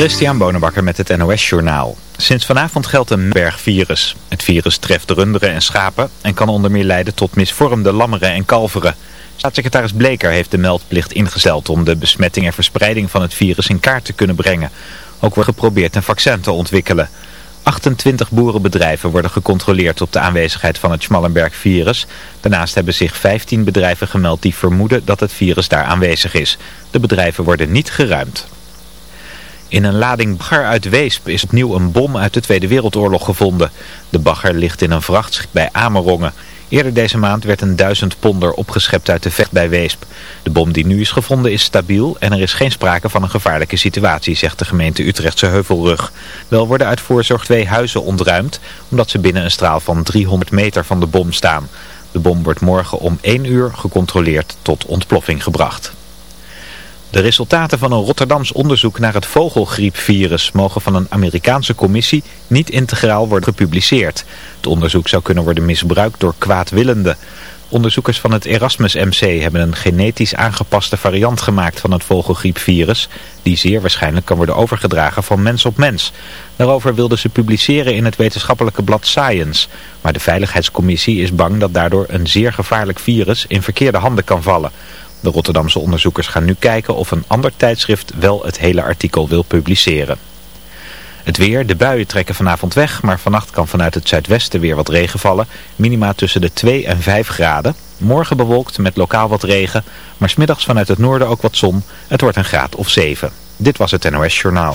Christian Bonenbakker met het NOS Journaal. Sinds vanavond geldt een bergvirus. Het virus treft runderen en schapen en kan onder meer leiden tot misvormde lammeren en kalveren. Staatssecretaris Bleker heeft de meldplicht ingesteld om de besmetting en verspreiding van het virus in kaart te kunnen brengen. Ook wordt geprobeerd een vaccin te ontwikkelen. 28 boerenbedrijven worden gecontroleerd op de aanwezigheid van het Schmallenberg-virus. Daarnaast hebben zich 15 bedrijven gemeld die vermoeden dat het virus daar aanwezig is. De bedrijven worden niet geruimd. In een lading bagger uit Weesp is opnieuw een bom uit de Tweede Wereldoorlog gevonden. De bagger ligt in een vrachtschip bij Amerongen. Eerder deze maand werd een duizend ponder opgeschept uit de vecht bij Weesp. De bom die nu is gevonden is stabiel en er is geen sprake van een gevaarlijke situatie, zegt de gemeente Utrechtse Heuvelrug. Wel worden uit voorzorg twee huizen ontruimd, omdat ze binnen een straal van 300 meter van de bom staan. De bom wordt morgen om 1 uur gecontroleerd tot ontploffing gebracht. De resultaten van een Rotterdams onderzoek naar het vogelgriepvirus mogen van een Amerikaanse commissie niet integraal worden gepubliceerd. Het onderzoek zou kunnen worden misbruikt door kwaadwillenden. Onderzoekers van het Erasmus MC hebben een genetisch aangepaste variant gemaakt van het vogelgriepvirus, die zeer waarschijnlijk kan worden overgedragen van mens op mens. Daarover wilden ze publiceren in het wetenschappelijke blad Science, maar de Veiligheidscommissie is bang dat daardoor een zeer gevaarlijk virus in verkeerde handen kan vallen. De Rotterdamse onderzoekers gaan nu kijken of een ander tijdschrift wel het hele artikel wil publiceren. Het weer, de buien trekken vanavond weg, maar vannacht kan vanuit het zuidwesten weer wat regen vallen. Minima tussen de 2 en 5 graden. Morgen bewolkt met lokaal wat regen, maar smiddags vanuit het noorden ook wat zon. Het wordt een graad of 7. Dit was het NOS Journaal.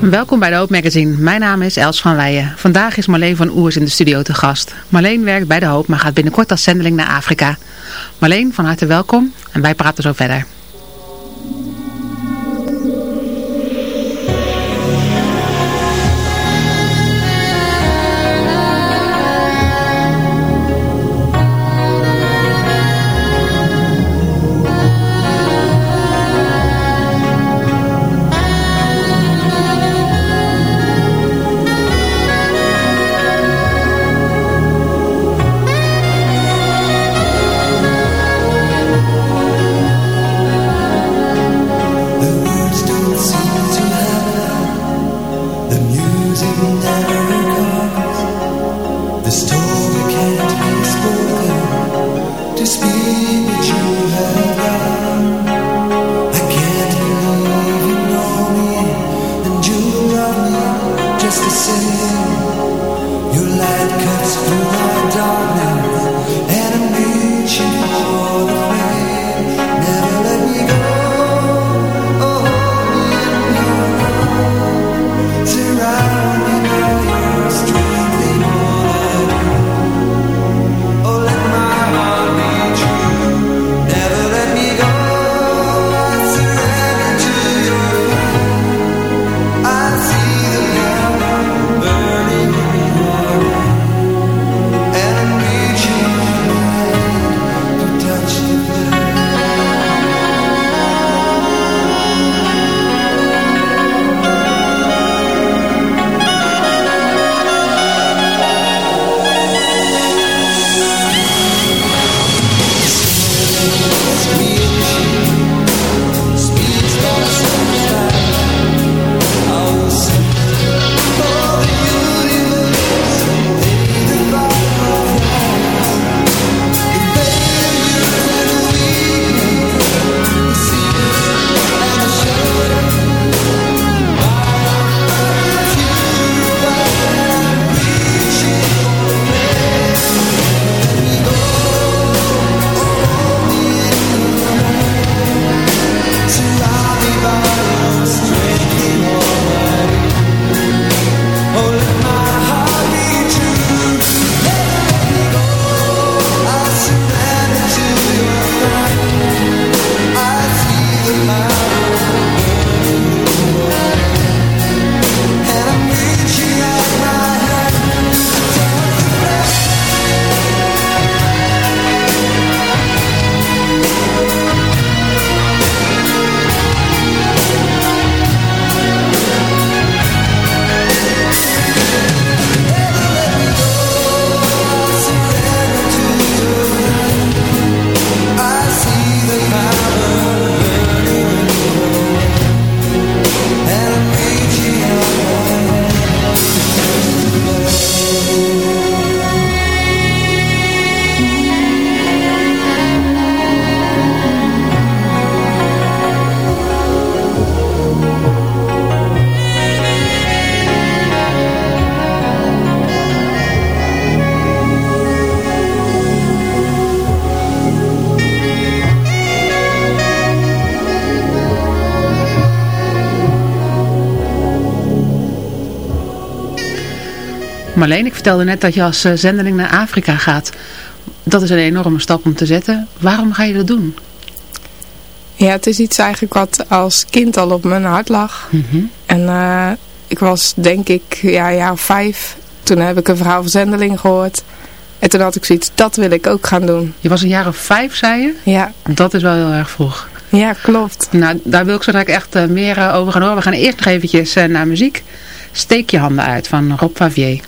Welkom bij de Hoop Magazine. Mijn naam is Els van Weijen. Vandaag is Marleen van Oers in de studio te gast. Marleen werkt bij de Hoop, maar gaat binnenkort als zendeling naar Afrika. Marleen, van harte welkom en wij praten zo verder. Marleen, ik vertelde net dat je als uh, zendeling naar Afrika gaat. Dat is een enorme stap om te zetten. Waarom ga je dat doen? Ja, het is iets eigenlijk wat als kind al op mijn hart lag. Mm -hmm. En uh, ik was denk ik ja, jaar of vijf. Toen heb ik een verhaal van zendeling gehoord. En toen had ik zoiets, dat wil ik ook gaan doen. Je was een jaar of vijf, zei je? Ja. Dat is wel heel erg vroeg. Ja, klopt. Nou, daar wil ik zo direct echt uh, meer over gaan horen. We gaan eerst nog eventjes naar muziek. Steek je handen uit van Rob Favier.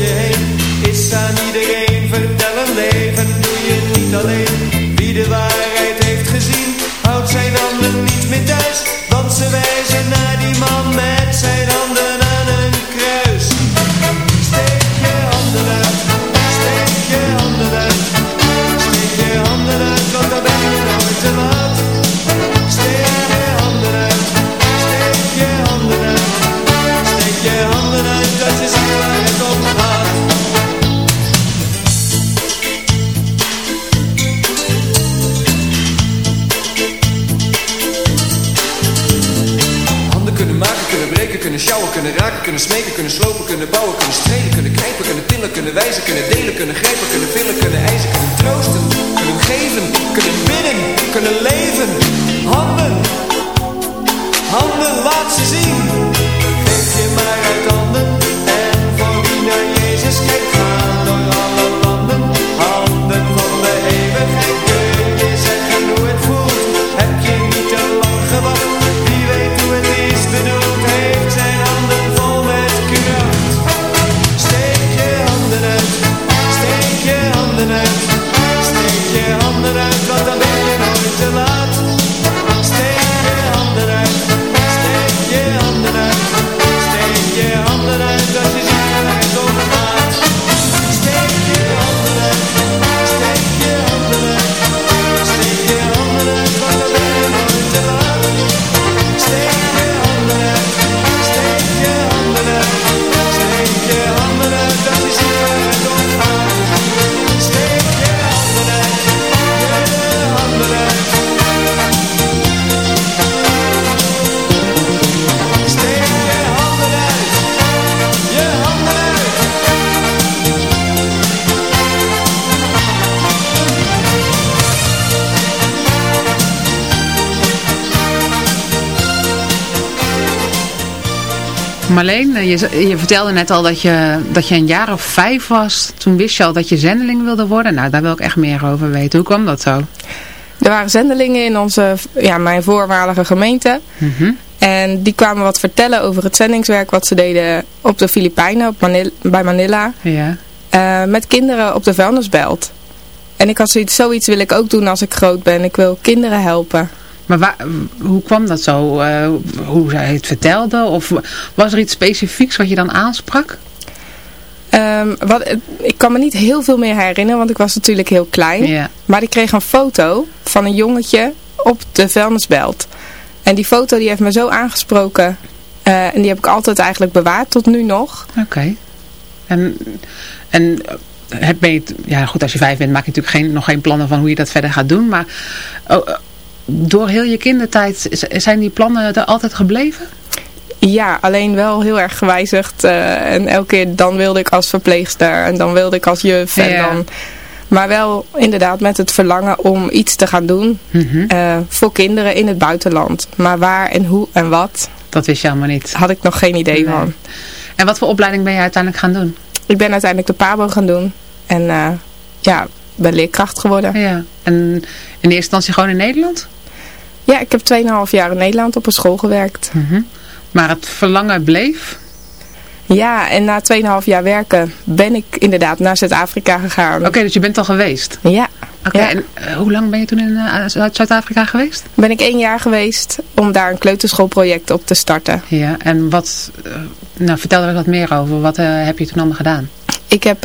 Is aan iedereen vertellen, leven doe je niet alleen. Wie de waarheid heeft gezien, houdt zijn handen niet meer thuis. Marleen, eh, je, je vertelde net al dat je, dat je een jaar of vijf was. Toen wist je al dat je zendeling wilde worden. Nou, daar wil ik echt meer over weten. Hoe kwam dat zo? Er waren zendelingen in onze, ja, mijn voormalige gemeente. Mhm. En die kwamen wat vertellen over het zendingswerk wat ze deden op de Filipijnen, op Manil bij Manila. Ja. eh, met kinderen op de vuilnisbelt. En ik had zoiets, zoiets wil ik ook doen als ik groot ben. Ik wil kinderen helpen. Maar waar, hoe kwam dat zo? Eh, hoe zij het vertelde? Of was er iets specifieks wat je dan aansprak? Ehm, wat, ik kan me niet heel veel meer herinneren, want ik was natuurlijk heel klein. Maar ik kreeg een foto van een jongetje op de vuilnisbelt. En die foto die heeft me zo aangesproken. eh, en die heb ik altijd eigenlijk bewaard tot nu nog. Oké. En, en heb je, ja goed, als je vijf bent maak je natuurlijk geen, nog geen plannen van hoe je dat verder gaat doen. Maar oh, eh, door heel je kindertijd zijn die plannen er altijd gebleven? Ja, alleen wel heel erg gewijzigd. eh, en elke keer dan wilde ik als verpleegster en dan wilde ik als juf. En Ja. dan, maar wel inderdaad met het verlangen om iets te gaan doen Mhm. eh, voor kinderen in het buitenland. Maar waar en hoe en wat Dat wist je allemaal niet. had ik nog geen idee Nee. van. En wat voor opleiding ben je uiteindelijk gaan doen? Ik ben uiteindelijk de PABO gaan doen. En eh, ja, ben leerkracht geworden. Ja. En in eerste instantie gewoon in Nederland? Ja, ik heb 2,5 jaar in Nederland op een school gewerkt. Mhm. Maar het verlangen bleef? Ja, en na 2,5 jaar werken ben ik inderdaad naar Zuid-Afrika gegaan. Oké, dus je bent al geweest? Ja. Oké, en uh, hoe lang ben je toen in uh, Zuid-Afrika geweest? Ben ik één jaar geweest om daar een kleuterschoolproject op te starten. Ja, en wat, uh, nou vertel er wat meer over. Wat heb je toen allemaal gedaan? Ik heb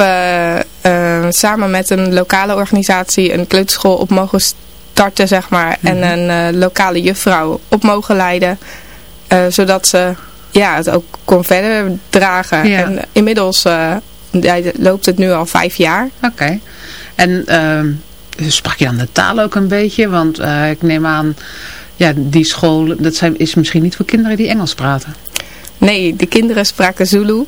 samen met een lokale organisatie een kleuterschool op mogen starten, zeg maar. Mm -hmm. En een lokale juffrouw op mogen leiden. zodat ze ja, het ook kon verder dragen. Ja. En inmiddels loopt het nu al vijf jaar. Oké. Okay. En ehm, sprak je dan de taal ook een beetje? Want uh, ik neem aan, ja, die school, dat zijn, is misschien niet voor kinderen die Engels praten. Nee, de kinderen spraken Zulu.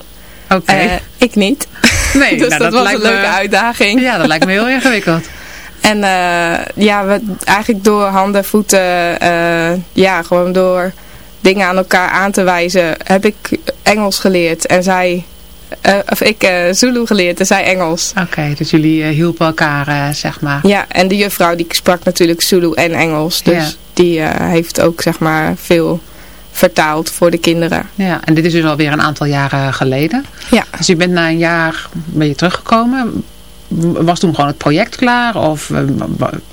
Oké. Okay. Uh, ik niet. Nee, dus nou, dat, dat, was een leuke me... uitdaging. Ja, dat lijkt me heel ingewikkeld. En uh, ja, we, eigenlijk door handen, voeten, ja, gewoon door dingen aan elkaar aan te wijzen, heb ik Engels geleerd. En zij uh, of ik Zulu geleerd en zij Engels. Oké, okay, dus jullie hielpen elkaar, zeg maar. Ja, en de juffrouw die sprak natuurlijk Zulu en Engels. Dus ja. die heeft ook, zeg maar, veel vertaald voor de kinderen. Ja, en dit is dus alweer een aantal jaren geleden. Ja. Dus je bent na een jaar, ben je teruggekomen. Was toen gewoon het project klaar? Of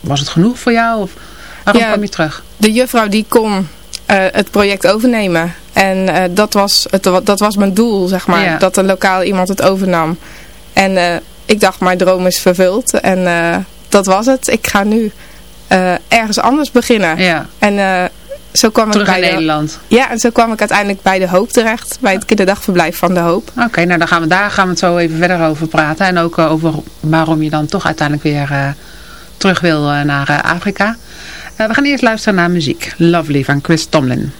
was het genoeg voor jou? Of waarom ja, kwam je terug? De juffrouw die kon het project overnemen. En uh, dat, was het, dat was mijn doel, zeg maar. Ja. Dat een lokaal iemand het overnam. En uh, ik dacht, mijn droom is vervuld. En dat was het. Ik ga nu ergens anders beginnen. Ja. En zo kwam Terug ik bij in de, Nederland. Ja, en zo kwam ik uiteindelijk bij De Hoop terecht. Bij het kinderdagverblijf van De Hoop. Oké, okay, nou dan gaan we, daar gaan we het zo even verder over praten. En ook over waarom je dan toch uiteindelijk weer terug wil naar Afrika. we gaan eerst luisteren naar muziek. Lovely van Chris Tomlin.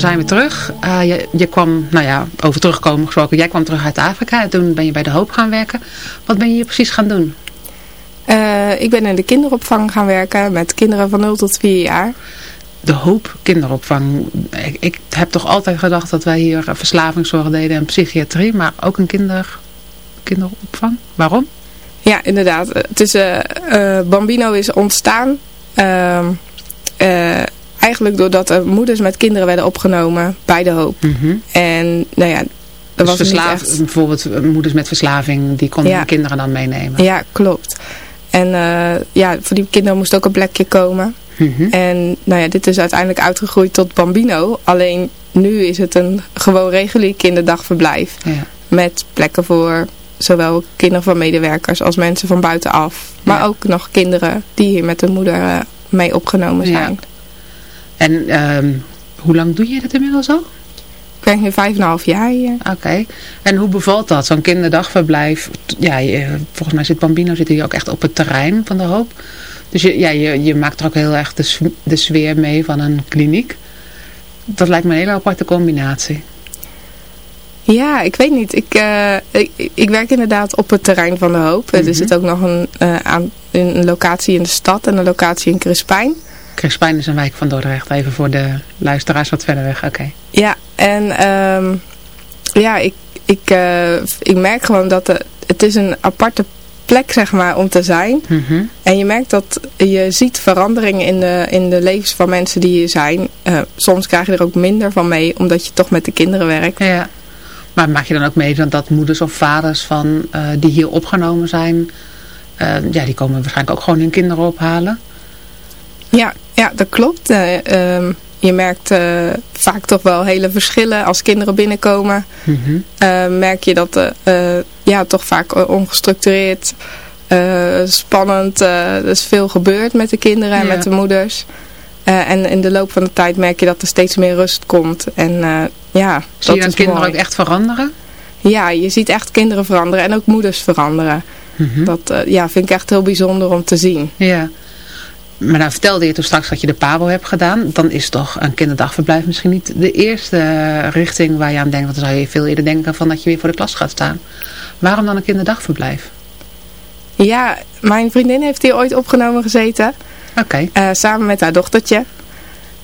We zijn weer terug. Uh, je, je, kwam, nou ja, over terugkomen gesproken, jij kwam terug uit Afrika en toen ben je bij de Hoop gaan werken. Wat ben je hier precies gaan doen? Uh, ik ben in de kinderopvang gaan werken met kinderen van 0 tot 4 jaar. De Hoop kinderopvang. Ik, ik heb toch altijd gedacht dat wij hier verslavingszorg deden en psychiatrie, maar ook een kinder, kinderopvang. Waarom? Ja, inderdaad. Het is, Bambino is ontstaan ehm, eigenlijk doordat er moeders met kinderen werden opgenomen bij de hoop. Mm En nou ja, er dus was niet echt... bijvoorbeeld moeders met verslaving, die konden ja. kinderen dan meenemen. Ja, klopt. En uh, ja, voor die kinderen moest ook een plekje komen. Mm -hmm. En nou ja, dit is uiteindelijk uitgegroeid tot Bambino. Alleen nu is het een gewoon regulier kinderdagverblijf. Ja. Met plekken voor zowel kinderen van medewerkers als mensen van buitenaf. Maar ja. ook nog kinderen die hier met hun moeder uh, mee opgenomen zijn. Ja. En um, hoe lang doe je dat inmiddels al? Ik werk nu vijf en een half jaar hier. Oké. Okay. En hoe bevalt dat? Zo'n kinderdagverblijf. Ja, je, volgens mij zit Bambino zit hier ook echt op het terrein van de hoop. Dus je, ja, je, je maakt er ook heel erg de, de sfeer mee van een kliniek. Dat lijkt me een hele aparte combinatie. Ja, ik weet niet. Ik, uh, ik, ik, werk inderdaad op het terrein van de hoop. Mm -hmm. Er zit ook nog een, uh, aan, een locatie in de stad en een locatie in Crispijn. Crispijn is een wijk van Dordrecht. Even voor de luisteraars wat verder weg. Oké. Okay. Ja, en um, ja, ik, ik, uh, ik merk gewoon dat de, het is een aparte plek zeg maar om te zijn. Mm -hmm. En je merkt dat je ziet veranderingen in de, in de levens van mensen die hier zijn. Uh, soms krijg je er ook minder van mee omdat je toch met de kinderen werkt. Ja. Maar maak je dan ook mee dat, dat moeders of vaders van, uh, die hier opgenomen zijn, ja, die komen waarschijnlijk ook gewoon hun kinderen ophalen? Ja, ja dat klopt. Uh, um, je merkt uh, vaak toch wel hele verschillen als kinderen binnenkomen. Mm -hmm. uh, merk je dat ja, toch vaak ongestructureerd, spannend, er is veel gebeurd met de kinderen en ja. met de moeders. en in de loop van de tijd merk je dat er steeds meer rust komt. En ja, Zie je dat dan kinderen mooi. ook echt veranderen? Ja, je ziet echt kinderen veranderen en ook moeders veranderen. Mm -hmm. Dat ja, vind ik echt heel bijzonder om te zien. Ja. Maar nou vertelde je toen straks dat je de PABO hebt gedaan. Dan is toch een kinderdagverblijf misschien niet de eerste richting waar je aan denkt. Want dan zou je veel eerder denken van dat je weer voor de klas gaat staan. Waarom dan een kinderdagverblijf? Ja, mijn vriendin heeft hier ooit opgenomen gezeten. Oké. Okay. Uh, samen met haar dochtertje. Mm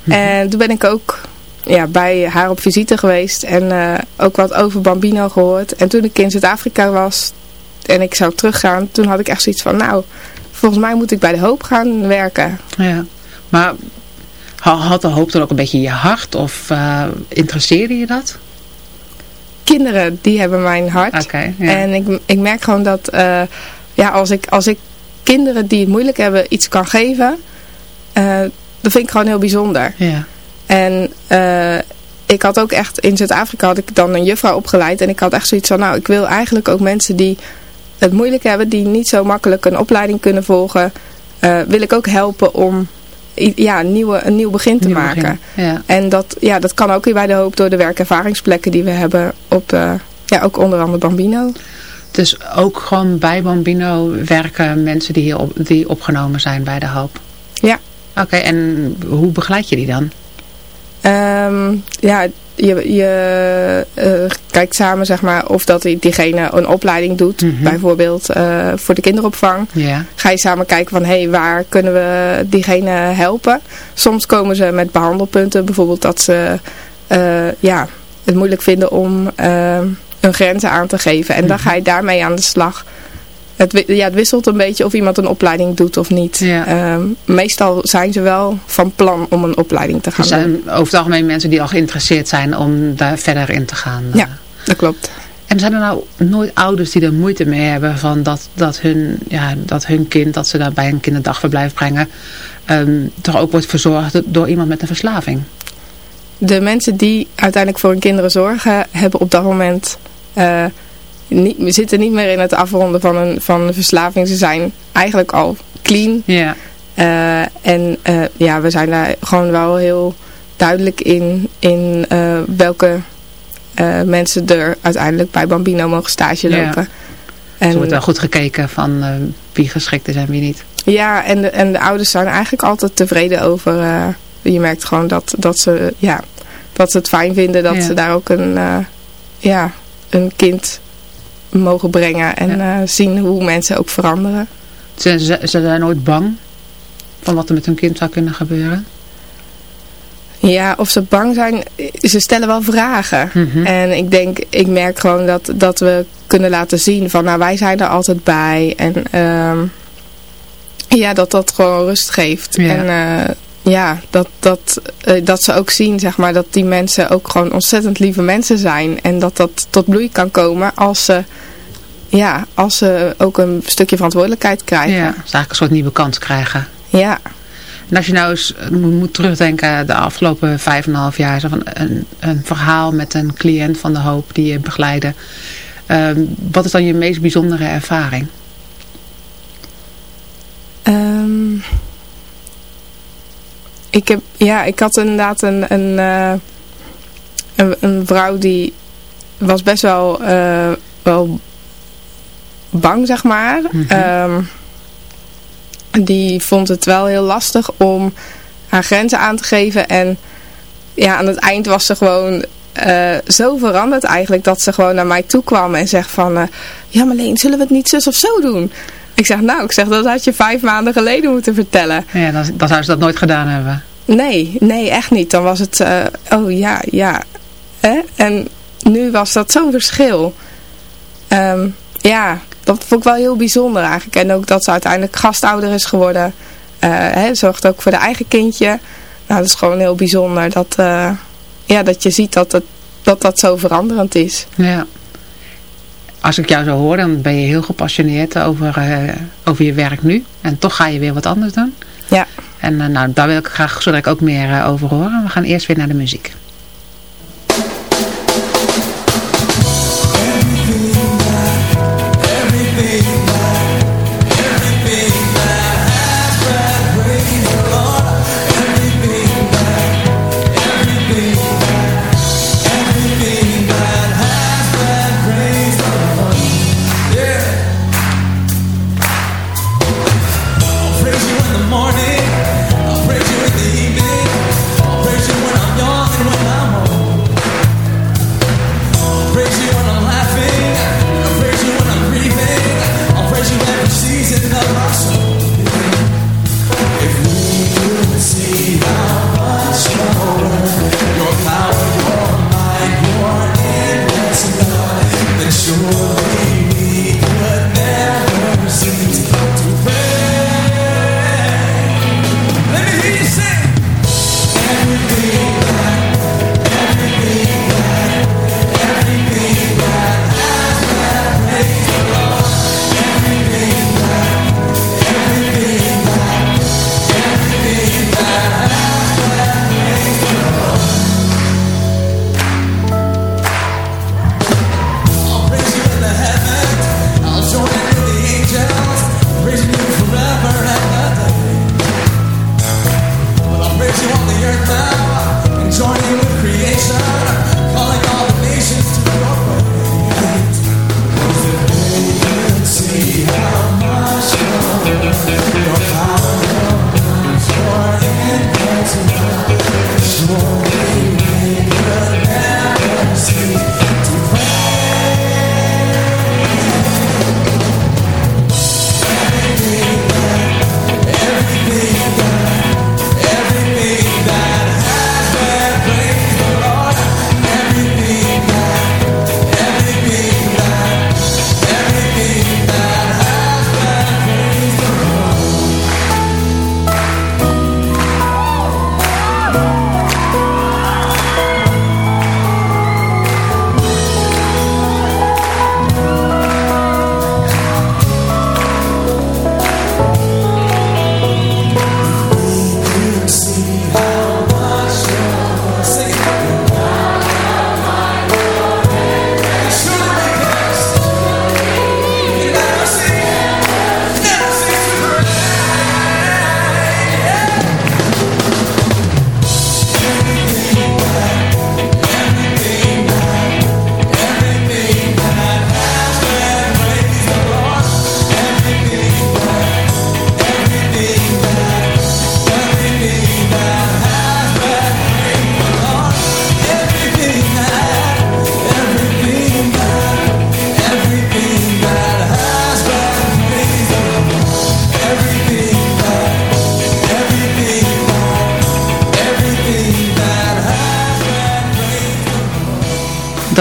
Mhm. -hmm. En toen ben ik ook ja, bij haar op visite geweest. En uh, ook wat over Bambino gehoord. En toen ik in Zuid-Afrika was en ik zou teruggaan. Toen had ik echt zoiets van nou... Volgens mij moet ik bij de hoop gaan werken. Ja, maar had de hoop dan ook een beetje je hart? Of uh, interesseerde je dat? Kinderen, die hebben mijn hart. Okay, ja. En ik, ik merk gewoon dat uh, ja, als, ik, als ik kinderen die het moeilijk hebben iets kan geven... Uh, dat vind ik gewoon heel bijzonder. Ja. En ik had ook echt in Zuid-Afrika had ik dan een juffrouw opgeleid. En ik had echt zoiets van, nou ik wil eigenlijk ook mensen die het moeilijk hebben, die niet zo makkelijk een opleiding kunnen volgen, uh, wil ik ook helpen om ja, een, nieuwe, een nieuw begin te nieuw maken. Begin. Ja. En dat, ja, dat kan ook weer bij de hoop door de werkervaringsplekken die we hebben op, uh, ja, ook onder andere Bambino. Dus ook gewoon bij Bambino werken mensen die hier op, die opgenomen zijn bij de hoop? Ja. Oké, okay, en hoe begeleid je die dan? Um, ja, je, je uh, kijkt samen zeg maar, of dat diegene een opleiding doet. Mm -hmm. Bijvoorbeeld uh, voor de kinderopvang. Ga je samen kijken van hé, hey, waar kunnen we diegene helpen. Soms komen ze met behandelpunten. Bijvoorbeeld dat ze uh, ja, het moeilijk vinden om hun grenzen aan te geven. En Mhm. mm -hmm. dan ga je daarmee aan de slag. Het, ja, het wisselt een beetje of iemand een opleiding doet of niet. Ja. Um, meestal zijn ze wel van plan om een opleiding te gaan er zijn doen. over het algemeen mensen die al geïnteresseerd zijn om daar verder in te gaan. Ja, dat klopt. En zijn er nou nooit ouders die er moeite mee hebben van dat, dat, hun, ja, dat hun kind, dat ze daar bij een kinderdagverblijf brengen, um, toch ook wordt verzorgd door iemand met een verslaving? De mensen die uiteindelijk voor hun kinderen zorgen, hebben op dat moment... Uh, niet, we zitten niet meer in het afronden van een, van een verslaving. Ze zijn eigenlijk al clean. Ja. Uh, en uh, ja, we zijn daar gewoon wel heel duidelijk in, in uh, welke mensen er uiteindelijk bij Bambino mogen stage lopen. Ja. En, er wordt wel goed gekeken van wie geschikt is en wie niet. Ja, en de, en de ouders zijn eigenlijk altijd tevreden over... je merkt gewoon dat, dat ze... Ja, dat ze het fijn vinden dat ze daar ook een, ja, een kind mogen brengen en zien hoe mensen ook veranderen. Ze, ze, ze zijn nooit bang van wat er met hun kind zou kunnen gebeuren? Ja, of ze bang zijn, ze stellen wel vragen. Mhm. En ik denk, ik merk gewoon dat, dat we kunnen laten zien van, nou wij zijn er altijd bij. En ehm, ja, dat dat gewoon rust geeft. Ja. En uh, ja, dat, dat, uh, dat ze ook zien, zeg maar, dat die mensen ook gewoon ontzettend lieve mensen zijn. En dat dat tot bloei kan komen als ze, ja, als ze ook een stukje verantwoordelijkheid krijgen. Ja, ze eigenlijk een soort nieuwe kans krijgen. Ja. En als je nou eens moet terugdenken de afgelopen vijf en een half jaar, van een, een verhaal met een cliënt van de hoop die je begeleidde. Um, wat is dan je meest bijzondere ervaring? Um, ik heb, ja, ik had inderdaad een, een, uh, een, een, vrouw die was best wel, uh, wel bang, zeg maar. Mm -hmm. um, die vond het wel heel lastig om haar grenzen aan te geven. En ja, aan het eind was ze gewoon uh, zo veranderd eigenlijk dat ze gewoon naar mij toe kwam en zegt van... Ja Marleen, zullen we het niet zus of zo doen? Ik zeg, nou, ik zeg, dat had je vijf maanden geleden moeten vertellen. Ja, dan, dan zou ze dat nooit gedaan hebben. Nee, nee, echt niet. Dan was het, uh, oh ja, ja. Hè? En nu was dat zo'n verschil. Um, ja, dat vond ik wel heel bijzonder eigenlijk. En ook dat ze uiteindelijk gastouder is geworden. Uh, hè, zorgt ook voor de eigen kindje. Nou, dat is gewoon heel bijzonder. Dat, uh, ja, dat je ziet dat, het, dat dat zo veranderend is. Ja. Als ik jou zo hoor, dan ben je heel gepassioneerd over, uh, over je werk nu. En toch ga je weer wat anders doen. Ja. En nou, daar wil ik graag zo ik ook meer over horen. We gaan eerst weer naar de muziek.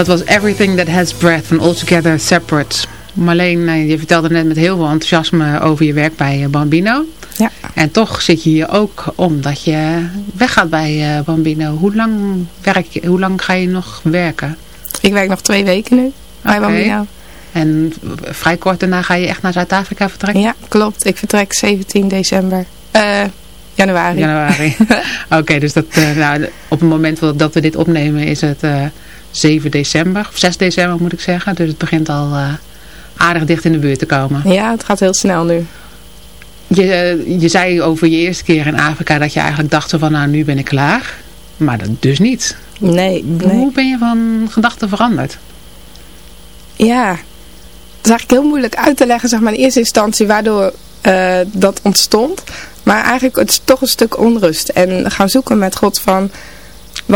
Dat was Everything That Has Breath van Altogether Separate. Marleen, eh, je vertelde net met heel veel enthousiasme over je werk bij eh, Bambino. Ja. En toch zit je hier ook omdat je weggaat bij eh, Bambino. Hoe lang, werk je, hoe lang ga je nog werken? Ik werk nog twee weken nu bij. Bambino. En vrij kort daarna ga je echt naar Zuid-Afrika vertrekken? Ja, klopt. Ik vertrek 17 december. Eh, januari. Januari. Oké, dus dat, nou, op het moment dat- we dit opnemen is het 7 december. Of 6 december moet ik zeggen. Dus het begint al eh, aardig dicht in de buurt te komen. Ja, het gaat heel snel nu. Je, eh, je zei over je eerste keer in Afrika dat je eigenlijk dacht van nou nu ben ik klaar. Maar dat dus niet. Nee, nee. Hoe ben je van gedachten veranderd? Ja, het is eigenlijk heel moeilijk uit te leggen, zeg maar, in eerste instantie waardoor eh, dat ontstond. Maar eigenlijk het is toch een stuk onrust. En gaan zoeken met God van...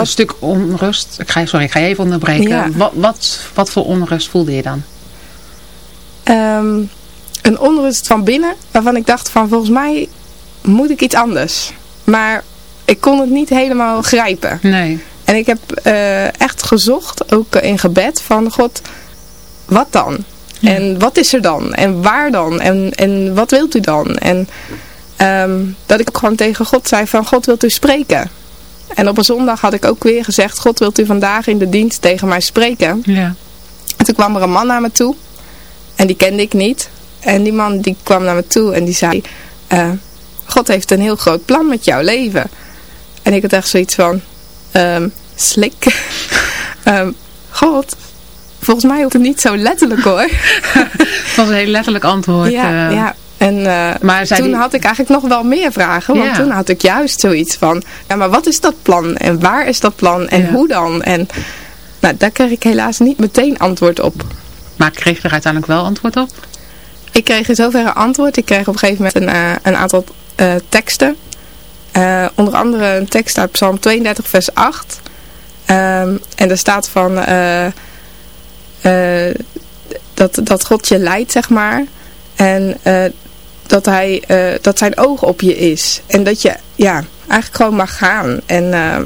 Een stuk onrust. Ik ga, sorry, ik ga je even onderbreken. Ja. Wat, wat, wat voor onrust voelde je dan? ehm, een onrust van binnen, waarvan ik dacht van volgens mij moet ik iets anders. Maar ik kon het niet helemaal grijpen. Nee. En ik heb eh, echt gezocht, ook in gebed, van God, wat dan? En wat is er dan? En waar dan? En, en wat wilt u dan? En ehm, dat ik ook gewoon tegen God zei van, God wilt u spreken? En op een zondag had ik ook weer gezegd, God wilt u vandaag in de dienst tegen mij spreken? Ja. En toen kwam er een man naar me toe. En die kende ik niet. En die man die kwam naar me toe en die zei... eh, God heeft een heel groot plan met jouw leven. En ik had echt zoiets van... ehm, slik. Ehm, God, volgens mij hoeft het niet zo letterlijk hoor. Dat was een heel letterlijk antwoord. ja, eh. ja. En eh, Maar toen die- had ik eigenlijk nog wel meer vragen. Want Ja. toen had ik juist zoiets van... Ja, maar wat is dat plan? En waar is dat plan? En Ja. hoe dan? En nou, daar kreeg ik helaas niet meteen antwoord op. Maar kreeg je er uiteindelijk wel antwoord op? Ik kreeg in zoverre antwoord. Ik kreeg op een gegeven moment een, eh, een aantal eh, teksten. Onder andere een tekst uit Psalm 32 vers 8. Ehm, en daar staat van dat, dat God je leidt, zeg maar. En dat, hij, eh, dat zijn oog op je is. En dat je ja, eigenlijk gewoon mag gaan. En eh,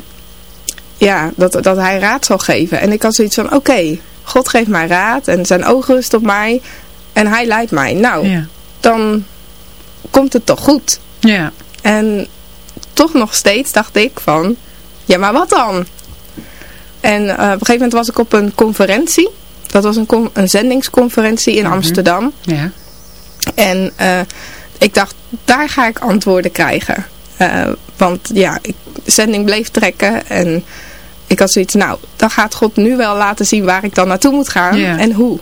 ja, dat, dat hij raad zal geven. En ik had zoiets van, oké, God geeft mij raad. En zijn oog rust op mij. En hij leidt mij. Nou, Ja. dan komt het toch goed. Ja. En toch nog steeds dacht ik van, ja maar wat dan? En eh, op een gegeven moment was ik op een conferentie. Dat was een, een zendingsconferentie in Mhm. Amsterdam. Ja. En eh, ik dacht, daar ga ik antwoorden krijgen. Eh, want ja, ik, de zending bleef trekken en ik had zoiets, nou, dan gaat God nu wel laten zien waar ik dan naartoe moet gaan en hoe.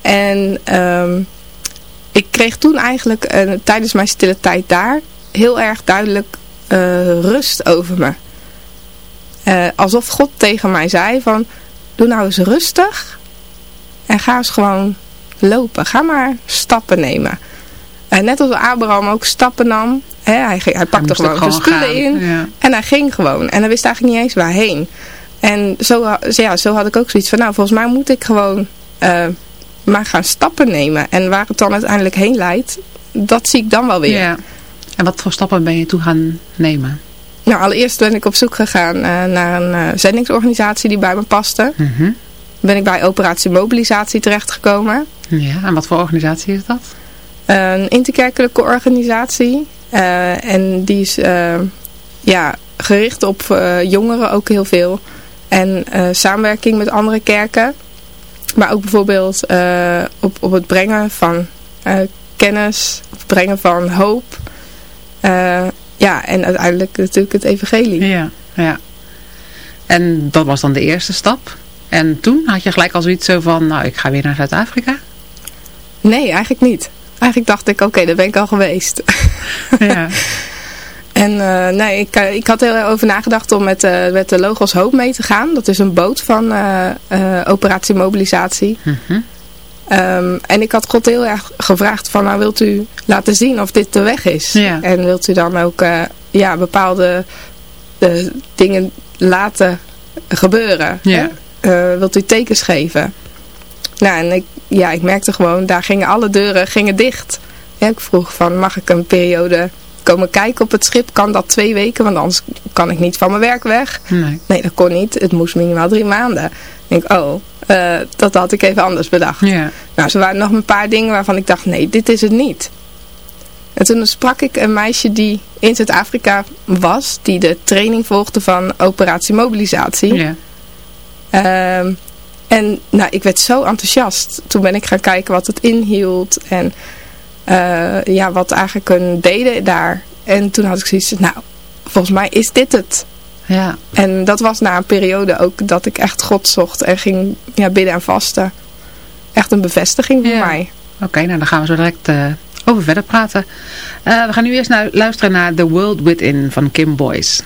En ehm, ik kreeg toen eigenlijk eh, tijdens mijn stille tijd daar heel erg duidelijk rust over me. Alsof God tegen mij zei van, doe nou eens rustig en ga eens gewoon lopen. Ga maar stappen nemen. En net als Abraham ook stappen nam. Hè, hij, ging- hij pakte gewoon zijn spullen in. ja. En hij ging gewoon. En hij wist eigenlijk niet eens waarheen. En zo, ja, zo had ik ook zoiets van, nou volgens mij moet ik gewoon eh, maar gaan stappen nemen. En waar het dan uiteindelijk heen leidt, dat zie ik dan wel weer. Ja. En wat voor stappen ben je toe gaan nemen? Nou, allereerst ben ik op zoek gegaan eh, naar een eh, zendingsorganisatie die bij me paste. Mhm. Ben ik bij Operatie Mobilisatie terechtgekomen. Ja, en wat voor organisatie is dat? een interkerkelijke organisatie. eh, en die is eh, ja, gericht op eh, jongeren ook heel veel. En samenwerking met andere kerken. Maar ook bijvoorbeeld op, op het brengen van kennis. Op het brengen van hoop. Ja, en uiteindelijk natuurlijk het evangelie. Ja, ja. En dat was dan de eerste stap. En toen had je gelijk al zoiets zo van, nou ik ga weer naar Zuid-Afrika. Nee, eigenlijk niet. Eigenlijk dacht ik, oké, daar ben ik al geweest. Ja. En eh, nee, ik, eh, ik had heel erg over nagedacht om met, eh, met de Logos Hoop mee te gaan. Dat is een boot van eh, Operatie Mobilisatie. Mhm. Ehm, en ik had God heel erg gevraagd van, nou wilt u laten zien of dit de weg is? Ja. En wilt u dan ook ja, bepaalde dingen laten gebeuren? Ja. wilt u tekens geven? Nou, en ik, ja, ik merkte gewoon, daar gingen alle deuren gingen dicht. Ja, ik vroeg van, mag ik een periode komen kijken op het schip. Kan dat twee weken, want anders kan ik niet van mijn werk weg. Nee. Nee, dat kon niet. Het moest minimaal drie maanden. Ik denk, oh, uh, dat had ik even anders bedacht. Ja. Nou, er waren nog een paar dingen waarvan ik dacht, nee, dit is het niet. En toen sprak ik een meisje die in Zuid-Afrika was, die de training volgde van operatie mobilisatie. Ja. Uh, en nou, ik werd zo enthousiast. Toen ben ik gaan kijken wat het inhield en uh, ja, wat eigenlijk hun deden daar. En toen had ik zoiets nou, volgens mij is dit het. Ja. En dat was na een periode ook dat ik echt God zocht en ging ja, bidden en vasten. Echt een bevestiging voor Ja. mij. Oké, nou dan gaan we zo direct eh, over verder praten. Eh, we gaan nu eerst naar, luisteren naar The World Within van Kim Boyce.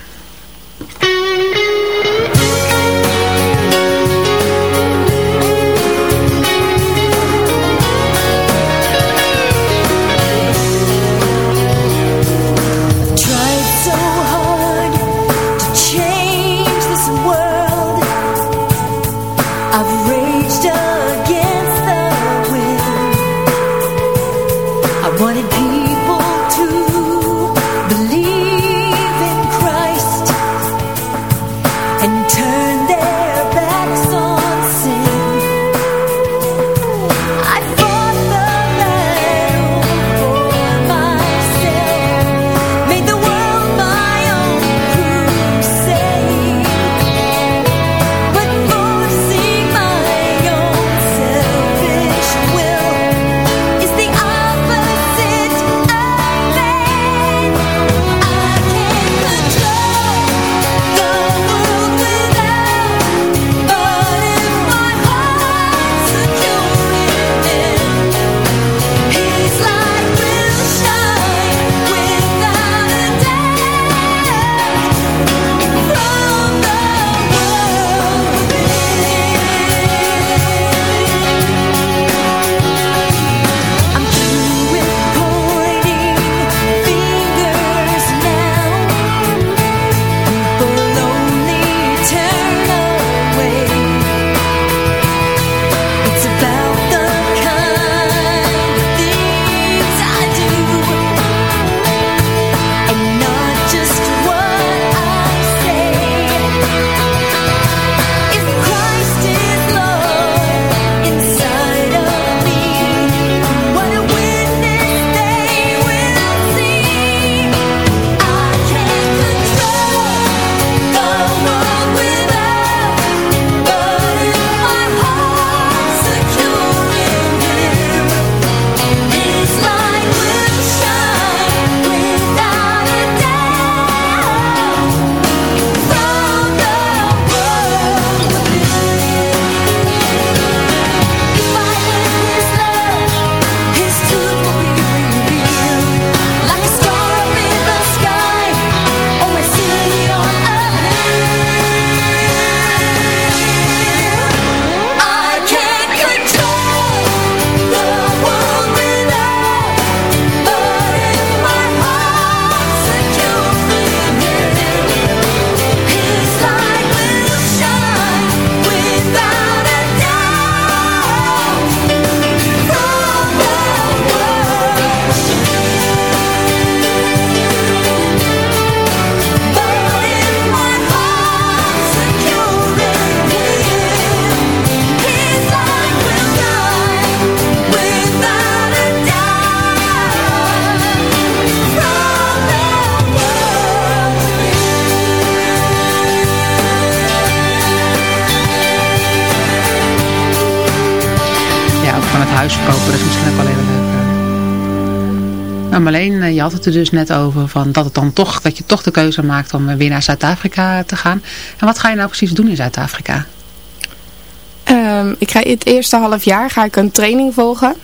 Had het er dus net over van dat, het dan toch, dat je toch de keuze maakt om weer naar Zuid-Afrika te gaan. En wat ga je nou precies doen in Zuid-Afrika? Ehm, ik ga het eerste half jaar ga ik een training volgen.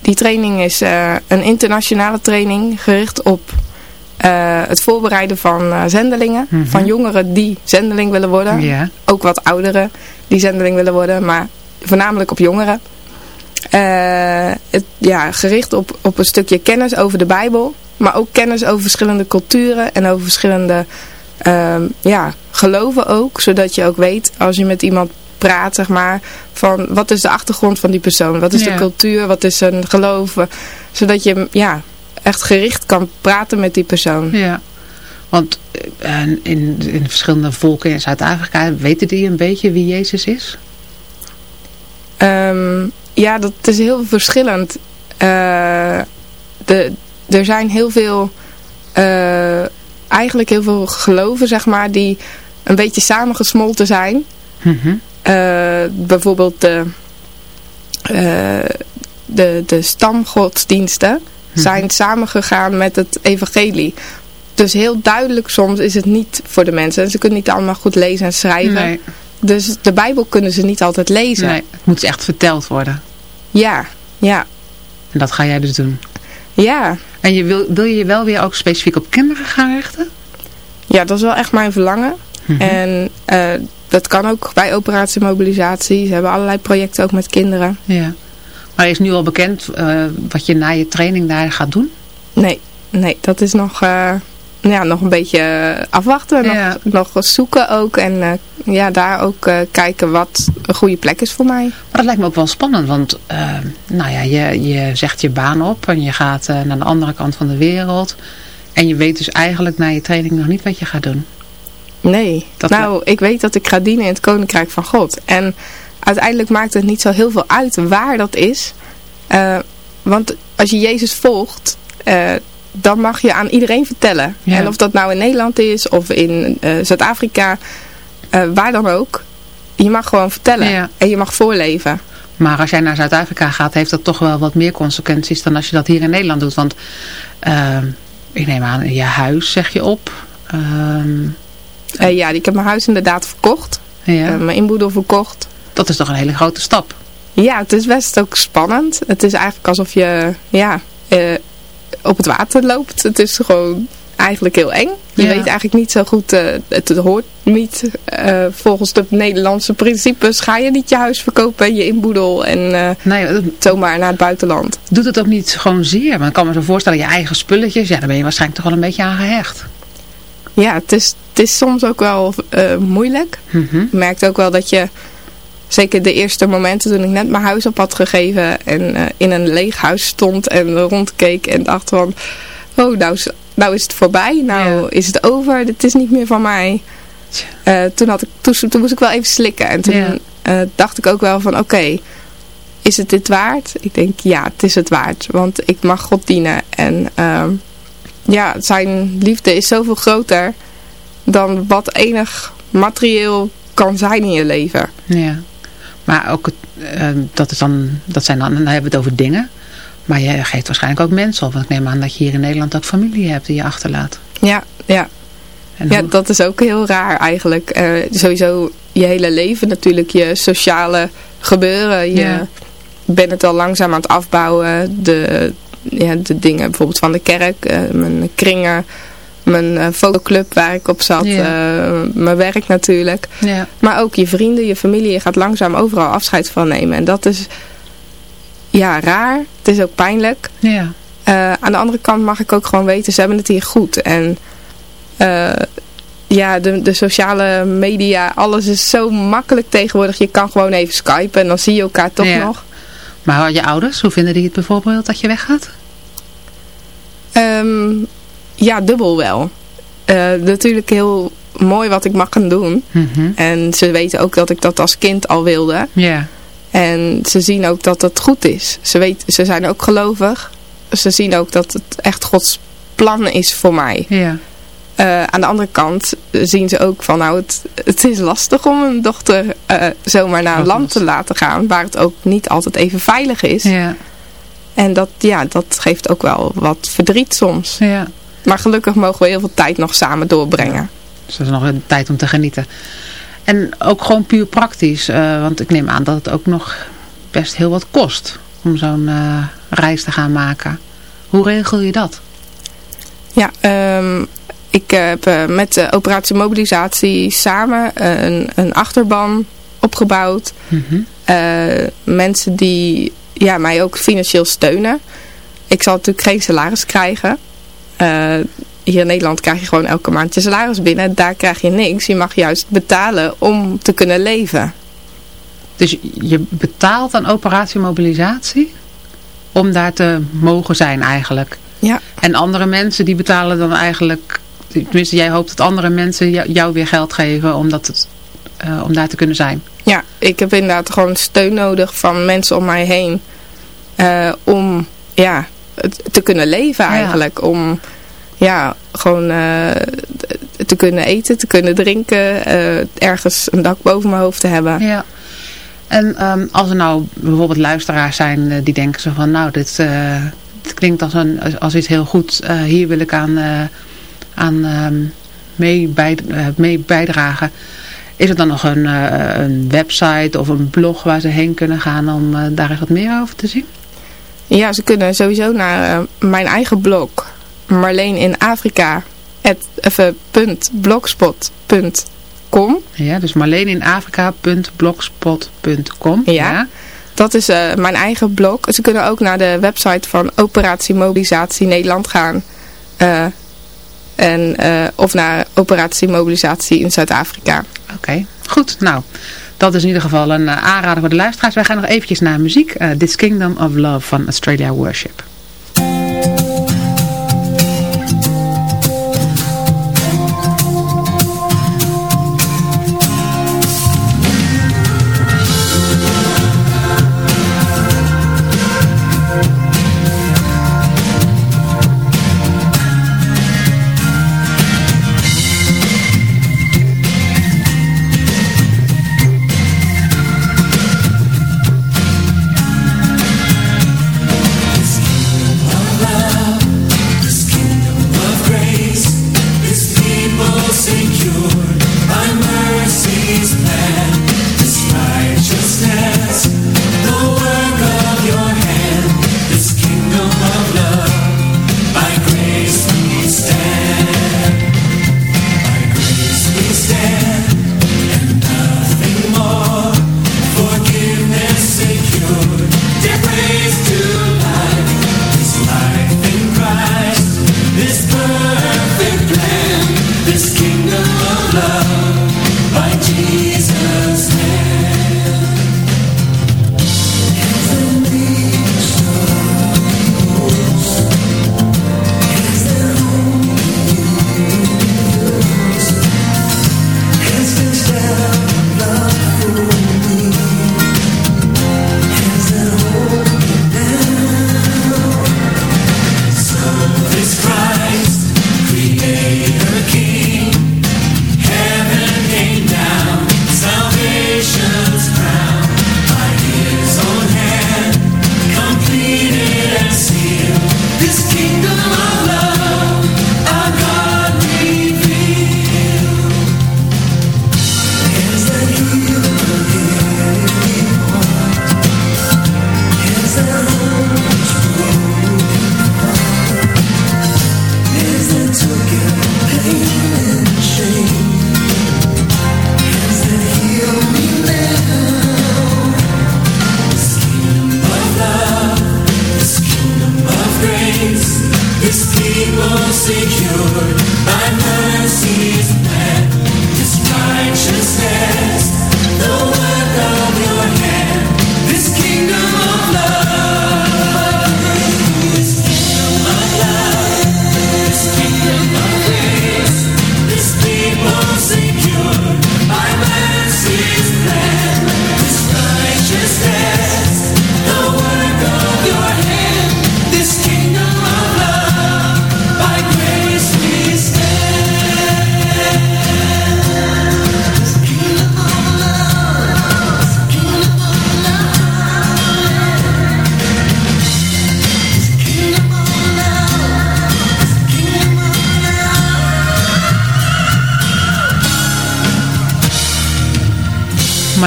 Die training is eh, een internationale training gericht op eh, het voorbereiden van eh, zendelingen. Mhm. Van jongeren die zendeling willen worden. Ook wat ouderen die zendeling willen worden, maar voornamelijk op jongeren. Het, ja, gericht op, op een stukje kennis over de Bijbel. Maar ook kennis over verschillende culturen en over verschillende ehm, ja, geloven ook. Zodat je ook weet, als je met iemand praat, zeg maar, van wat is de achtergrond van die persoon? Wat is Ja. de cultuur? Wat is zijn geloof? Zodat je ja, echt gericht kan praten met die persoon. Ja. Want eh, in, in verschillende volken in Zuid-Afrika weten die een beetje wie Jezus is? Ehm, ja, dat is heel verschillend. Eh, de, er zijn heel veel, eh, eigenlijk heel veel geloven, zeg maar, die een beetje samengesmolten zijn. Mhm. Eh, bijvoorbeeld de, eh, de, de stamgodsdiensten zijn samengegaan met het evangelie. Dus heel duidelijk soms is het niet voor de mensen. Ze kunnen niet allemaal goed lezen en schrijven. Nee. Dus de Bijbel kunnen ze niet altijd lezen. Nee, het moet echt verteld worden. Ja, ja, En dat ga jij dus doen. Ja. En je wil, wil je je wel weer ook specifiek op kinderen gaan richten? Ja, dat is wel echt mijn verlangen. Mhm. En eh, dat kan ook bij operatie mobilisatie. Ze hebben allerlei projecten ook met kinderen. Ja. Maar is nu al bekend eh, wat je na je training daar gaat doen? Nee, nee, dat is nog, eh, ja, nog een beetje eh, afwachten. Ja. Nog, zoeken ook. En eh, ja, daar ook eh, kijken wat een goede plek is voor mij. Maar dat lijkt me ook wel spannend, want nou ja, je, je zegt je baan op en je gaat naar de andere kant van de wereld. En je weet dus eigenlijk na je training nog niet wat je gaat doen. Nee, Dat nou, ik weet dat ik ga dienen in het Koninkrijk van God. En uiteindelijk maakt het niet zo heel veel uit waar dat is. Want als je Jezus volgt, dan mag je aan iedereen vertellen. Ja. En of dat nou in Nederland is of in eh, Zuid-Afrika, eh, waar dan ook. Je mag gewoon vertellen Ja. en je mag voorleven. Maar als jij naar Zuid-Afrika gaat, heeft dat toch wel wat meer consequenties dan als je dat hier in Nederland doet. Want eh, ik neem aan, je huis zeg je op. Ehm, Eh, ja, ik heb mijn huis inderdaad verkocht. ja. Mijn inboedel verkocht. dat is toch een hele grote stap. Ja, het is best ook spannend. Het is eigenlijk alsof je ja, op het water loopt. Het is gewoon eigenlijk heel eng. Je Ja. weet eigenlijk niet zo goed, eh, het, hoort niet. eh, volgens de Nederlandse principes ga je niet je huis verkopen en je inboedel en eh, Nee, dat zomaar naar het buitenland. doet het ook niet gewoon zeer. Maar ik kan me zo voorstellen, je eigen spulletjes, ja, daar ben je waarschijnlijk toch wel een beetje aan gehecht. Ja, het is, het is soms ook wel moeilijk. Mhm. Je merkt ook wel dat je, zeker de eerste momenten toen ik net mijn huis op had gegeven en eh, in een leeg huis stond en rondkeek en dacht van, oh nou, is- nou is het voorbij, nou Ja. is het over, dit is niet meer van mij. Eh, toen, had ik, toen, toen moest ik wel even slikken en toen Ja. eh, dacht ik ook wel van, oké, is het dit waard? Ik denk, ja, het is het waard, want ik mag God dienen en ehm, ja, zijn liefde is zoveel groter dan wat enig materieel kan zijn in je leven. Ja. Maar ook, het, eh, dat, is dan, dat zijn dan, dan hebben we het over dingen. Maar je geeft waarschijnlijk ook mensen op. Want ik neem aan dat je hier in Nederland ook familie hebt die je achterlaat. Ja, ja. En ja hoe- dat is ook heel raar eigenlijk. Eh, sowieso je hele leven natuurlijk, je sociale gebeuren. Je Ja. bent het al langzaam aan het afbouwen. De, ja, de dingen bijvoorbeeld van de kerk, eh, mijn kringen, mijn eh, fotoclub waar ik op zat, Ja. eh, mijn werk natuurlijk. ja. Maar ook je vrienden, je familie, je gaat langzaam overal afscheid van nemen. En dat is ja, raar. Het is ook pijnlijk. Ja. Eh, aan de andere kant mag ik ook gewoon weten, ze hebben het hier goed. En ja, de, de sociale media, alles is zo makkelijk tegenwoordig. Je kan gewoon even skypen en dan zie je elkaar toch Ja. nog. Maar je ouders, hoe vinden die het bijvoorbeeld dat je weggaat? Ehm, ja, dubbel wel. Eh, natuurlijk heel mooi wat ik mag gaan doen. Mhm. En ze weten ook dat ik dat als kind al wilde. Ja. En ze zien ook dat het goed is. Ze, weten, ze zijn ook gelovig. Ze zien ook dat het echt Gods plan is voor mij. Ja. Eh, aan de andere kant zien ze ook van nou het, het is lastig om een dochter eh, zomaar naar een land te laten gaan. Waar het ook niet altijd even veilig is. Ja. En dat, ja, dat geeft ook wel wat verdriet soms. ja. Maar gelukkig mogen we heel veel tijd nog samen doorbrengen. Dus dat is nog een tijd om te genieten. En ook gewoon puur praktisch. eh, want ik neem aan dat het ook nog best heel wat kost om zo'n eh, reis te gaan maken. Hoe regel je dat? Ja, ehm, ik heb eh, met de operatie mobilisatie samen eh, een, een achterban opgebouwd. Mhm. Eh, mensen die ja, mij ook financieel steunen. Ik zal natuurlijk geen salaris krijgen. Eh, hier in Nederland krijg je gewoon elke maand je salaris binnen. Daar krijg je niks. Je mag juist betalen om te kunnen leven. Dus je betaalt aan operatie mobilisatie om daar te mogen zijn eigenlijk. Ja. En andere mensen die betalen dan eigenlijk, tenminste jij hoopt dat andere mensen jou, weer geld geven om, dat het, eh, om daar te kunnen zijn. Ja, ik heb inderdaad gewoon steun nodig van mensen om mij heen. eh, om ja, te kunnen leven eigenlijk. Om ja, gewoon eh, te kunnen eten, te kunnen drinken. eh, ergens een dak boven mijn hoofd te hebben. Ja. En ehm, als er nou bijvoorbeeld luisteraars zijn eh, die denken zo van, nou dit, dit klinkt als, een, als, iets heel goed. Hier wil ik aan, aan ehm, mee, bij, mee bijdragen. Is er dan nog een, een website of een blog waar ze heen kunnen gaan om daar eens wat meer over te zien? Ja, ze kunnen sowieso naar eh, mijn eigen blog. Marleen in Afrika. Het, even, punt, blogspot.com. Ja, dus marleeninafrika.blogspot.com. Ja. Dat is eh, mijn eigen blog. Ze kunnen ook naar de website van Operatie Mobilisatie Nederland gaan. Eh, en, of naar Operatie Mobilisatie in Zuid-Afrika. Oké, goed. Nou, dat is in ieder geval een eh, aanrader voor de luisteraars. Wij gaan nog eventjes naar muziek. Eh, This Kingdom of Love van Australia Worship.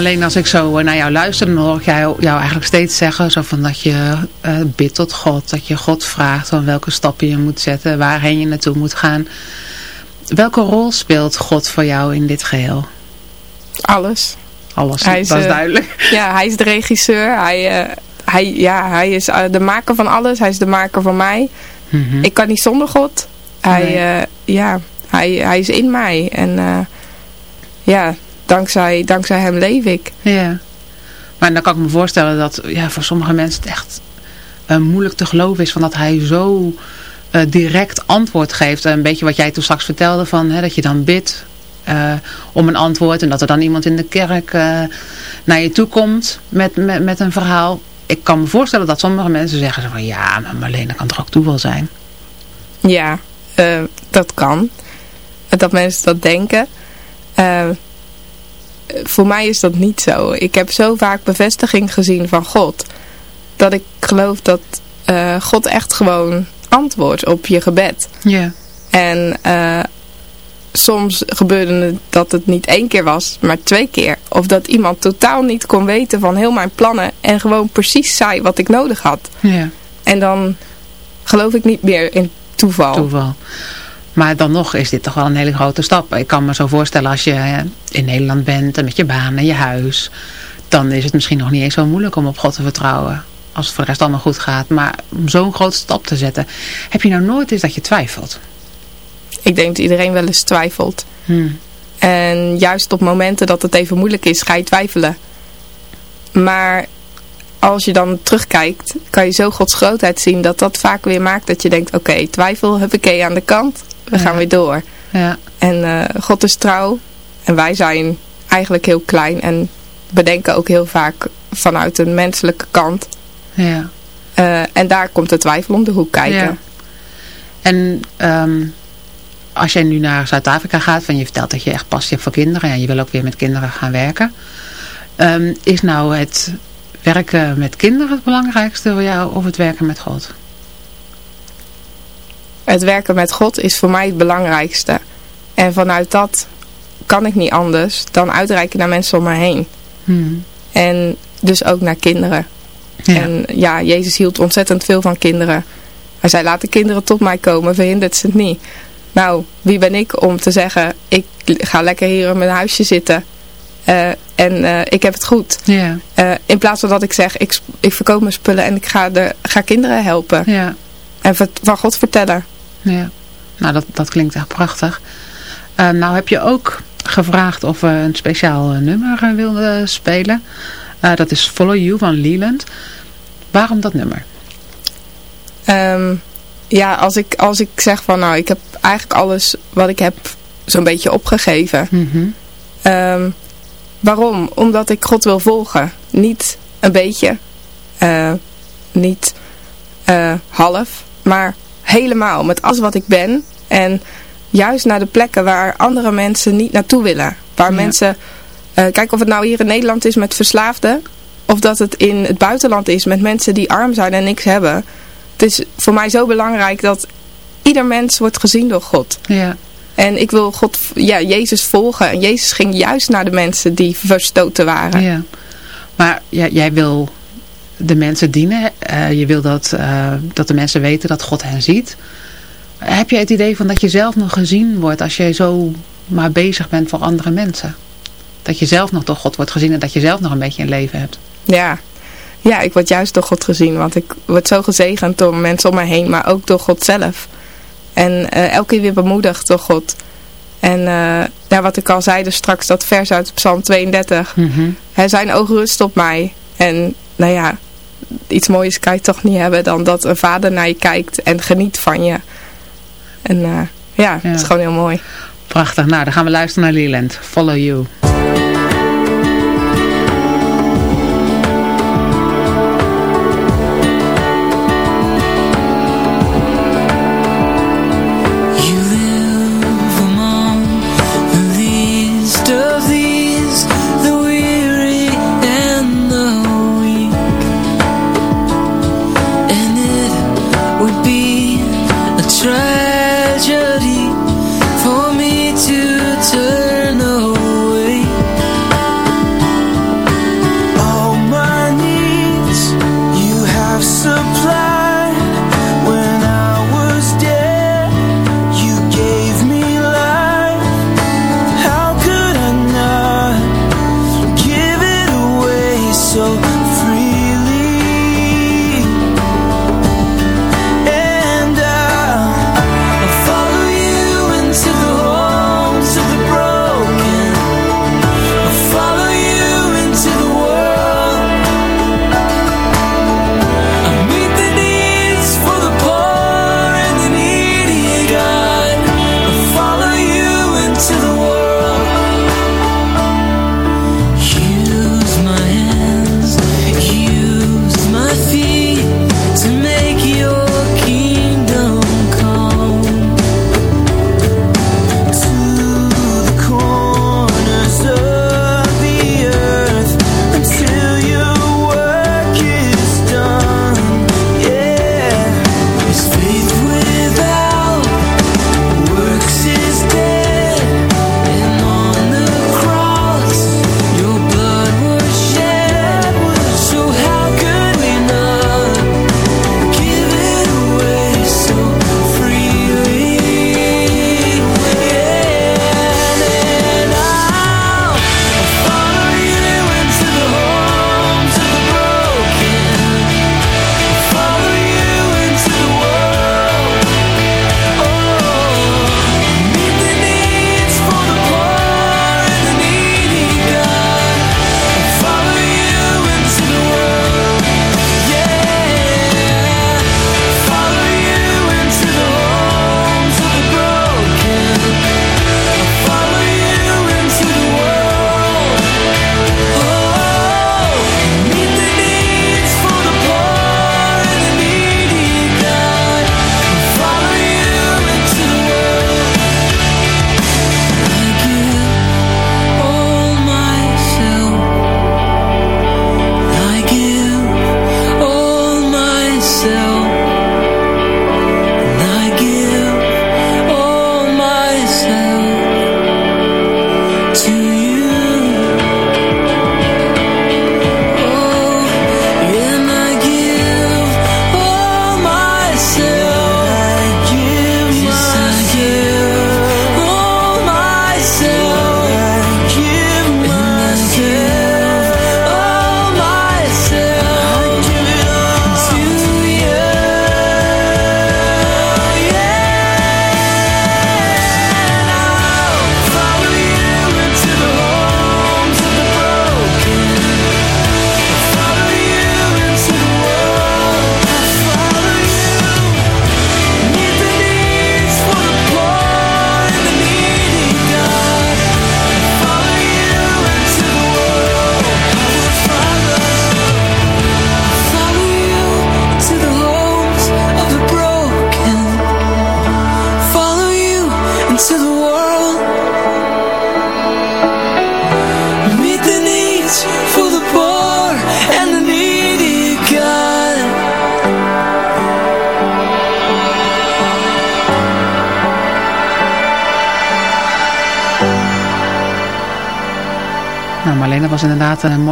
Alleen als ik zo eh, naar jou luister, dan hoor ik jou, jou eigenlijk steeds zeggen zo van dat je eh, bidt tot God. Dat je God vraagt van welke stappen je moet zetten, waarheen je naartoe moet gaan. Welke rol speelt God voor jou in dit geheel? Alles. Alles, Hij is, dat is eh, duidelijk. Ja, hij is de regisseur. Hij, hij, ja, hij is de maker van alles. Hij is de maker van mij. Mhm. Ik kan niet zonder God. Hij, Nee. ja, hij, hij is in mij. En ja, dankzij, dankzij hem leef ik. Ja. Maar dan kan ik me voorstellen dat ja, voor sommige mensen het echt eh, moeilijk te geloven is van dat hij zo eh, direct antwoord geeft. Een beetje wat jij toen straks vertelde, van, hè, dat je dan bidt eh, om een antwoord. En dat er dan iemand in de kerk naar je toe komt met, met, met een verhaal. Ik kan me voorstellen dat sommige mensen zeggen van ja, maar Marleen, dat kan toch ook toeval zijn? Ja, dat kan. Dat mensen dat denken. Voor mij is dat niet zo. Ik heb zo vaak bevestiging gezien van God. Dat ik geloof dat eh, God echt gewoon antwoordt op je gebed. Ja. En eh, soms gebeurde het dat het niet één keer was, maar twee keer. Of dat iemand totaal niet kon weten van heel mijn plannen en gewoon precies zei wat ik nodig had. Ja. En dan geloof ik niet meer in toeval. Toeval. Maar dan nog is dit toch wel een hele grote stap. Ik kan me zo voorstellen als je eh, in Nederland bent en met je baan en je huis. Dan is het misschien nog niet eens zo moeilijk om op God te vertrouwen. Als het voor de rest allemaal goed gaat. Maar om zo'n grote stap te zetten. Heb je nou nooit eens dat je twijfelt? Ik denk dat iedereen wel eens twijfelt. Hmm. En juist op momenten dat het even moeilijk is, ga je twijfelen. Maar als je dan terugkijkt, kan je zo Gods grootheid zien dat dat vaak weer maakt dat je denkt, oké, twijfel, huppakee aan de kant, we gaan weer door. Ja. En eh, God is trouw en wij zijn eigenlijk heel klein en bedenken ook heel vaak vanuit een menselijke kant. Ja. Eh, en daar komt de twijfel om de hoek kijken. Ja. En ehm, als jij nu naar Zuid-Afrika gaat, van je vertelt dat je echt passie hebt voor kinderen en je wil ook weer met kinderen gaan werken. Ehm, is nou het werken met kinderen het belangrijkste voor jou of het werken met God? Het werken met God is voor mij het belangrijkste. En vanuit dat kan ik niet anders dan uitreiken naar mensen om me heen. Hmm. En dus ook naar kinderen. Ja. En ja, Jezus hield ontzettend veel van kinderen. Hij zei, laat de kinderen tot mij komen, verhindert ze het niet. Nou, wie ben ik om te zeggen, ik ga lekker hier in mijn huisje zitten. Eh, en eh, ik heb het goed. Ja. Eh, in plaats van dat ik zeg, ik, ik verkoop mijn spullen en ik ga, de, ga kinderen helpen. Ja. En van God vertellen. Ja, nou dat, dat klinkt echt prachtig. Nou heb je ook gevraagd of we een speciaal nummer wilden spelen. Dat is Follow You van Leland. Waarom dat nummer? Ehm, ja, als ik, als ik zeg van nou, ik heb eigenlijk alles wat ik heb zo'n beetje opgegeven. Ehm, waarom? Omdat ik God wil volgen. Niet een beetje. eh, niet eh, half. Maar helemaal. Met alles wat ik ben. En juist naar de plekken waar andere mensen niet naartoe willen. Waar Ja. mensen... eh, kijk of het nou hier in Nederland is met verslaafden. Of dat het in het buitenland is met mensen die arm zijn en niks hebben. Het is voor mij zo belangrijk dat ieder mens wordt gezien door God. Ja, En ik wil God, ja, Jezus volgen. En Jezus ging juist naar de mensen die verstoten waren. ja. Maar ja, jij wil de mensen dienen. Eh, je wil dat, eh, dat de mensen weten dat God hen ziet. Heb je het idee van dat je zelf nog gezien wordt als je zo maar bezig bent voor andere mensen? Dat je zelf nog door God wordt gezien en dat je zelf nog een beetje een leven hebt. Ja. ja, ik word juist door God gezien. Want ik word zo gezegend door mensen om mij heen. Maar ook door God zelf. En eh, elke keer weer bemoedigd door God. En eh, ja, wat ik al zei dus straks, dat vers uit Psalm 32. Mhm. Hij zijn oog rust op mij. En nou ja, iets moois kan je toch niet hebben dan dat een vader naar je kijkt en geniet van je. En eh, ja, Ja. het is gewoon heel mooi. Prachtig. Nou, dan gaan we luisteren naar Leland. Follow. You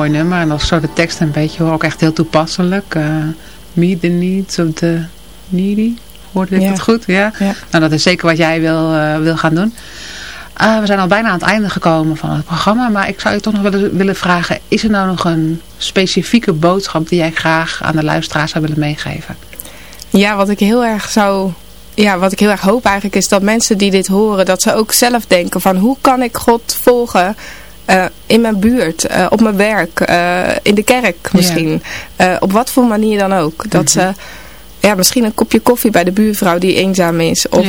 mooi nummer. En als zo de tekst een beetje hoor, ook echt heel toepasselijk. Uh, meet the needs of the needy. Hoorde ik ja. dat goed? Ja? ja? Nou, dat is zeker wat jij wil, uh, wil gaan doen. Uh, we zijn al bijna aan het einde gekomen van het programma. Maar ik zou je toch nog willen, willen vragen. Is er nou nog een specifieke boodschap die jij graag aan de luisteraars zou willen meegeven? Ja, wat ik heel erg zou... Ja, wat ik heel erg hoop eigenlijk is dat mensen die dit horen, dat ze ook zelf denken van hoe kan ik God volgen uh, in mijn buurt, uh, op mijn werk, uh, in de kerk misschien. Op wat voor manier dan ook. Dat -hmm. ze ja, misschien een kopje koffie bij de buurvrouw die eenzaam is. Of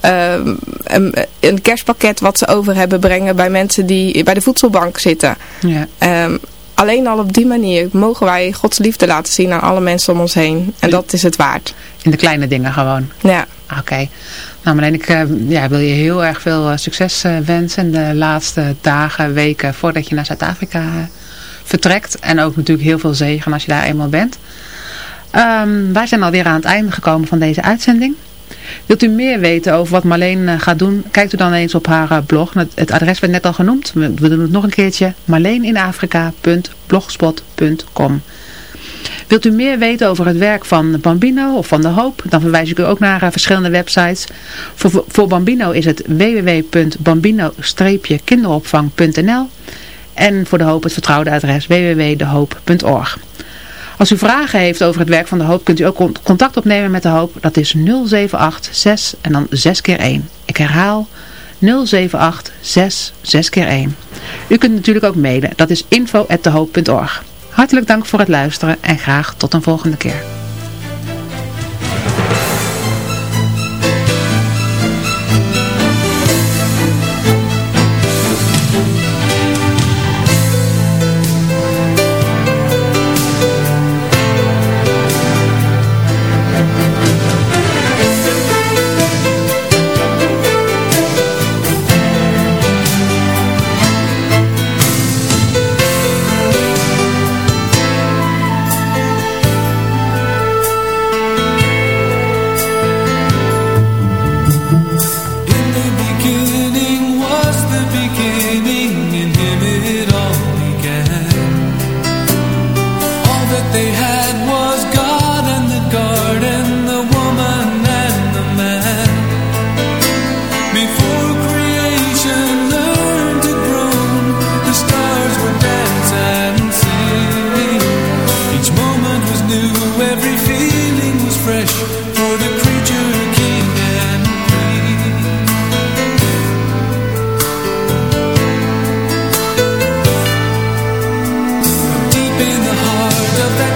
een, een, kerstpakket wat ze over hebben brengen bij mensen die bij de voedselbank zitten. Yeah. Um, alleen al op die manier mogen wij Gods liefde laten zien aan alle mensen om ons heen. En dat is het waard. In de kleine dingen gewoon. Ja. Oké. Okay. Nou Marleen, ik uh, ja, wil je heel erg veel uh, succes uh, wensen de laatste dagen, weken voordat je naar Zuid-Afrika vertrekt. En ook natuurlijk heel veel zegen als je daar eenmaal bent. Um, wij zijn alweer aan het einde gekomen van deze uitzending. Wilt u meer weten over wat Marleen gaat doen? Kijkt u dan eens op haar blog. Het, adres werd net al genoemd. We, doen het nog een keertje. Wilt u meer weten over het werk van Bambino of van De Hoop? Dan verwijs ik u ook naar uh, verschillende websites. Voor, voor Bambino is het www.bambino-kinderopvang.nl En voor De Hoop het vertrouwde adres www.dehoop.org. Als u vragen heeft over het werk van De Hoop kunt u ook contact opnemen met De Hoop. Dat is 0786 en dan 6 keer 1. Ik herhaal 0786 6 keer 1. U kunt natuurlijk ook mailen. Dat is info.dehoop.org. Hartelijk dank voor het luisteren en graag tot een volgende keer. Wenst jullie